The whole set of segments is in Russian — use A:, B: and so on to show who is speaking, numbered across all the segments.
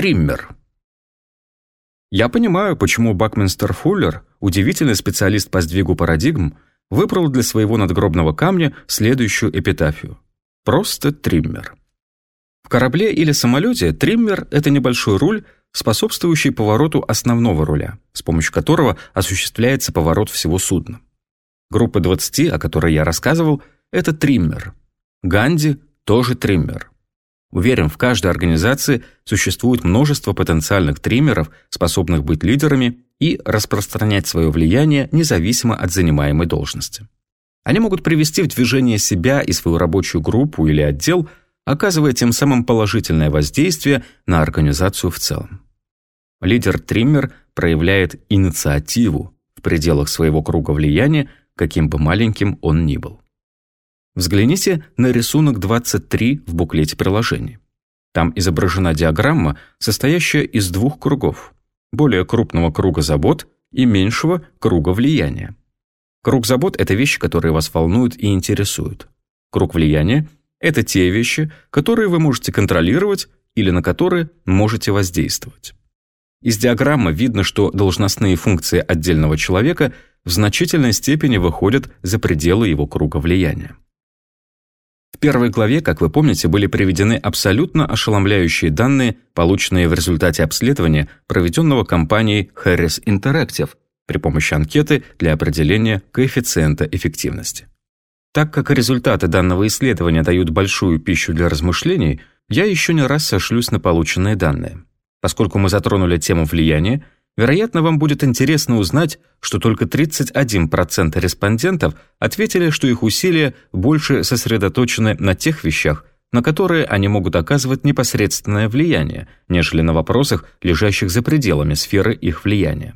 A: Триммер. Я понимаю, почему Бакминстер Фуллер, удивительный специалист по сдвигу парадигм, выбрал для своего надгробного камня следующую эпитафию. Просто триммер. В корабле или самолете триммер – это небольшой руль, способствующий повороту основного руля, с помощью которого осуществляется поворот всего судна. Группа 20, о которой я рассказывал, это триммер. Ганди – тоже триммер. Уверен, в каждой организации существует множество потенциальных триммеров, способных быть лидерами и распространять свое влияние независимо от занимаемой должности. Они могут привести в движение себя и свою рабочую группу или отдел, оказывая тем самым положительное воздействие на организацию в целом. Лидер-триммер проявляет инициативу в пределах своего круга влияния, каким бы маленьким он ни был. Взгляните на рисунок 23 в буклете приложения. Там изображена диаграмма, состоящая из двух кругов, более крупного круга забот и меньшего круга влияния. Круг забот – это вещи, которые вас волнуют и интересуют. Круг влияния – это те вещи, которые вы можете контролировать или на которые можете воздействовать. Из диаграммы видно, что должностные функции отдельного человека в значительной степени выходят за пределы его круга влияния. Первой главе, как вы помните, были приведены абсолютно ошеломляющие данные, полученные в результате обследования, проведенного компанией Harris Interactive при помощи анкеты для определения коэффициента эффективности. Так как результаты данного исследования дают большую пищу для размышлений, я еще не раз сошлюсь на полученные данные. Поскольку мы затронули тему влияния, Вероятно, вам будет интересно узнать, что только 31% респондентов ответили, что их усилия больше сосредоточены на тех вещах, на которые они могут оказывать непосредственное влияние, нежели на вопросах, лежащих за пределами сферы их влияния.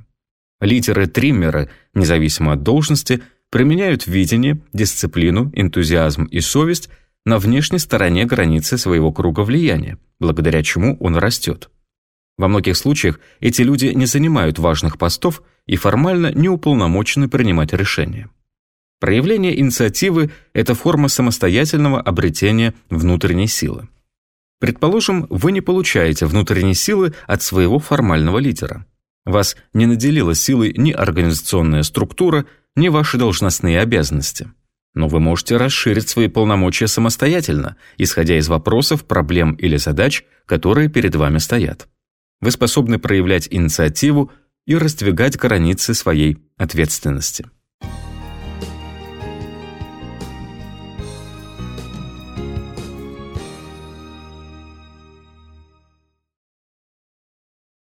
A: Лидеры-триммеры, независимо от должности, применяют видение, дисциплину, энтузиазм и совесть на внешней стороне границы своего круга влияния, благодаря чему он растет. Во многих случаях эти люди не занимают важных постов и формально не уполномочены принимать решения. Проявление инициативы – это форма самостоятельного обретения внутренней силы. Предположим, вы не получаете внутренней силы от своего формального лидера. Вас не наделила силой ни организационная структура, ни ваши должностные обязанности. Но вы можете расширить свои полномочия самостоятельно, исходя из вопросов, проблем или задач, которые перед вами стоят вы способны проявлять инициативу и раздвигать границы своей ответственности.